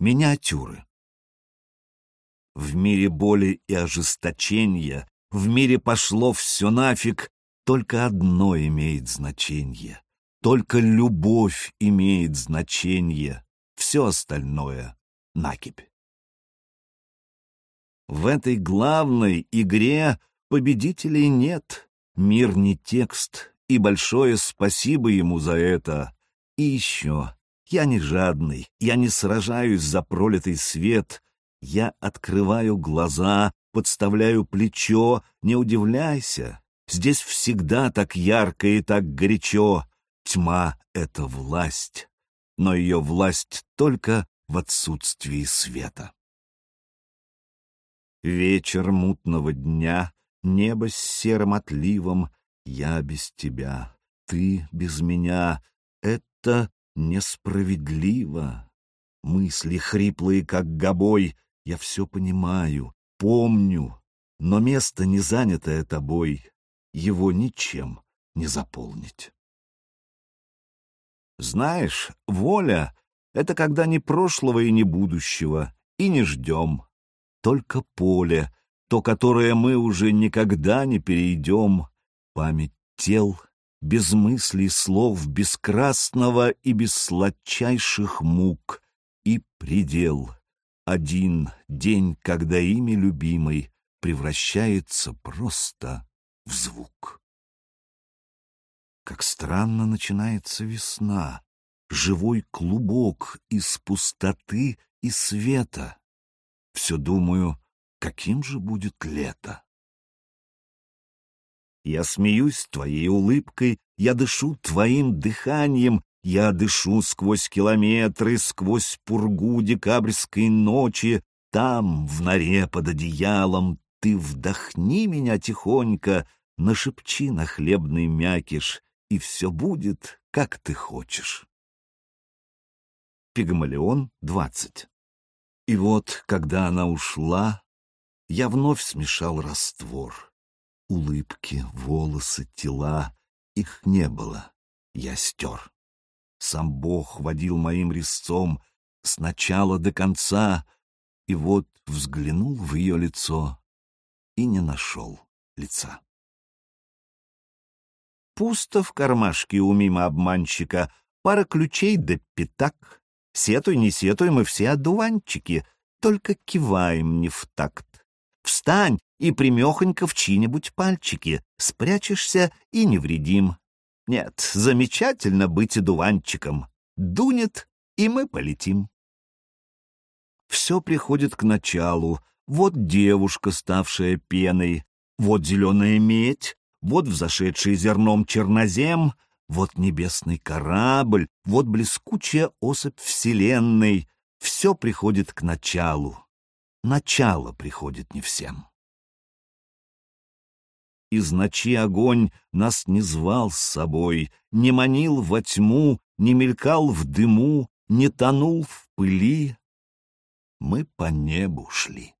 Миниатюры. В мире боли и ожесточения, в мире пошло все нафиг, только одно имеет значение. Только любовь имеет значение, все остальное — накипь. В этой главной игре победителей нет, мир не текст, и большое спасибо ему за это. И еще, я не жадный, я не сражаюсь за пролитый свет, я открываю глаза, подставляю плечо, не удивляйся, здесь всегда так ярко и так горячо, Тьма — это власть, но ее власть только в отсутствии света. Вечер мутного дня, небо с серым отливом, я без тебя, ты без меня — это несправедливо. Мысли хриплые, как гобой, я все понимаю, помню, но место, не занятое тобой, его ничем не заполнить. Знаешь, воля — это когда ни прошлого и ни будущего, и не ждем. Только поле, то, которое мы уже никогда не перейдем, память тел, без мыслей слов, без красного и без сладчайших мук, и предел. Один день, когда имя любимой превращается просто в звук. Как странно начинается весна, живой клубок из пустоты и света. Все думаю, каким же будет лето. Я смеюсь твоей улыбкой, я дышу твоим дыханием, я дышу сквозь километры, сквозь пургу декабрьской ночи, там, в норе под одеялом, ты вдохни меня тихонько, нашепчи на хлебный мякиш, и все будет, как ты хочешь. Пигмалион, 20. И вот, когда она ушла, я вновь смешал раствор. Улыбки, волосы, тела, их не было, я стер. Сам Бог водил моим резцом с начала до конца, и вот взглянул в ее лицо и не нашел лица. Пусто в кармашке у мимо обманщика, пара ключей да пятак. Сетуй, не сетуй, мы все одуванчики, только киваем не в такт. Встань и примехонько в чьи-нибудь пальчики, спрячешься и невредим. Нет, замечательно быть одуванчиком. Дунет, и мы полетим. Все приходит к началу. Вот девушка, ставшая пеной, вот зеленая медь, вот взошедший зерном чернозем, вот небесный корабль, вот блескучая особь вселенной. Все приходит к началу. Начало приходит не всем. Из ночи огонь нас не звал с собой, не манил во тьму, не мелькал в дыму, не тонул в пыли. Мы по небу шли.